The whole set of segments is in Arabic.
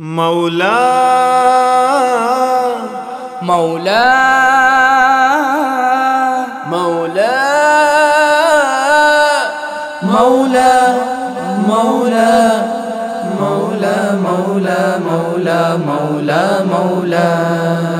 مولا مولا مولا مولا مولا مولا مولا مولا مولا مولا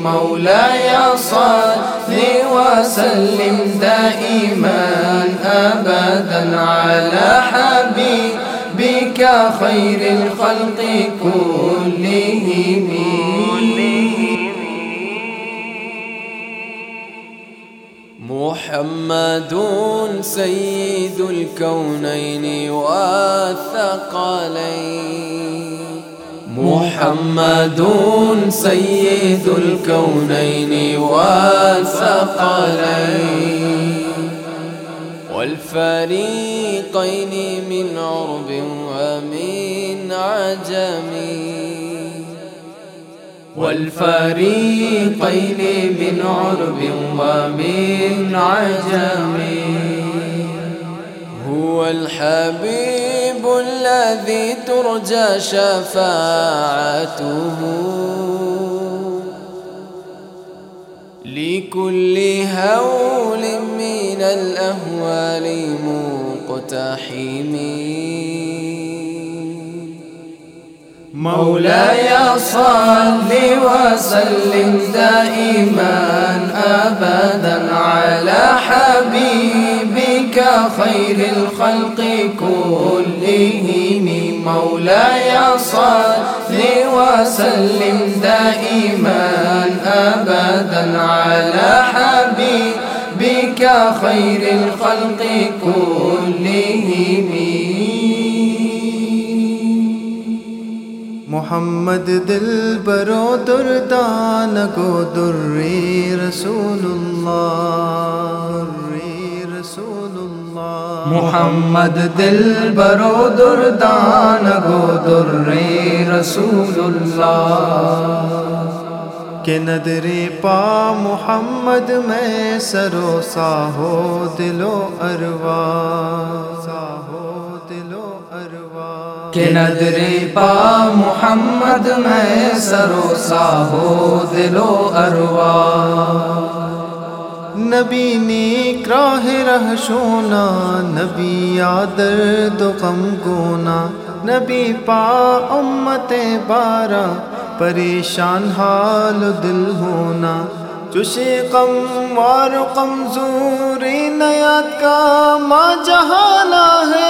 مولاي صل وسلم دائما أبدا على حبيبك خير الخلق كلهم. محمد سيد الكونين والثقلين. محمد سيد الكونين والثقلين والفريقين من عرب ومن عجمين والفريقين من عرب ومن عجم الحبيب الذي ترجى شفاعته. لكل هول من الأهوال مقتحمين مولاي صل وسلم دائما ابدا. خير الخلق كلهم مولاي صل وسلم دائما أبدا على حبيبك. خير الخلق كلهم. محمد دل برو دردان گو دری رسول اللہ محمد دل برو دردان، گو دری رسول اللہ کہ ندری پا محمد میں سرو ساہو دلو اروا۔ ساہو دلو اروا۔ کہ نظری پا محمد میں سرو ساہو دلو اروا۔ نبی نیک راہ رہ شونا، نبی درد غم گونا۔ نبی پا امت بارہ پریشان حال دل ہونا۔ چشے کم وار کمزوری نیات کا ماں جہانا ہے۔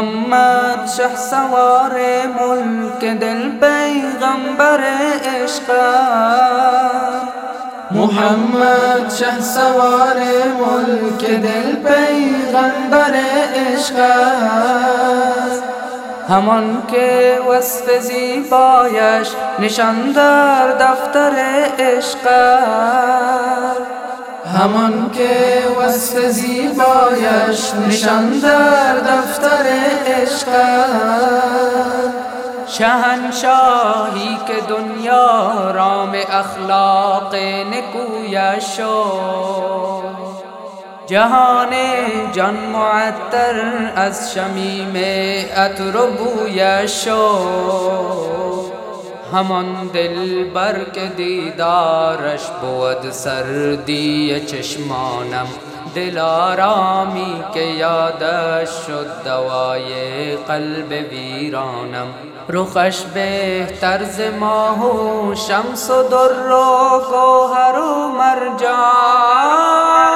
محمد شه سوار ملک دل پیغمبر عشق محمد شه سوار ملک دل پیغمبر عشق همان که وصف زیبایش نشان در دفتر عشق همان که وصف زیبایش نشان در دفتر عشق شهنشاهی که دنیا رام اخلاق نکویش شد جهان جان معطر از شمیم عطر و بویش شد همان دل بر که دیدارش بود سردی چشمانم دل آرامی که یادش شد دوای قلب ویرانم رخش بهتر ز ماه و شمس و در و گوهر و مرجان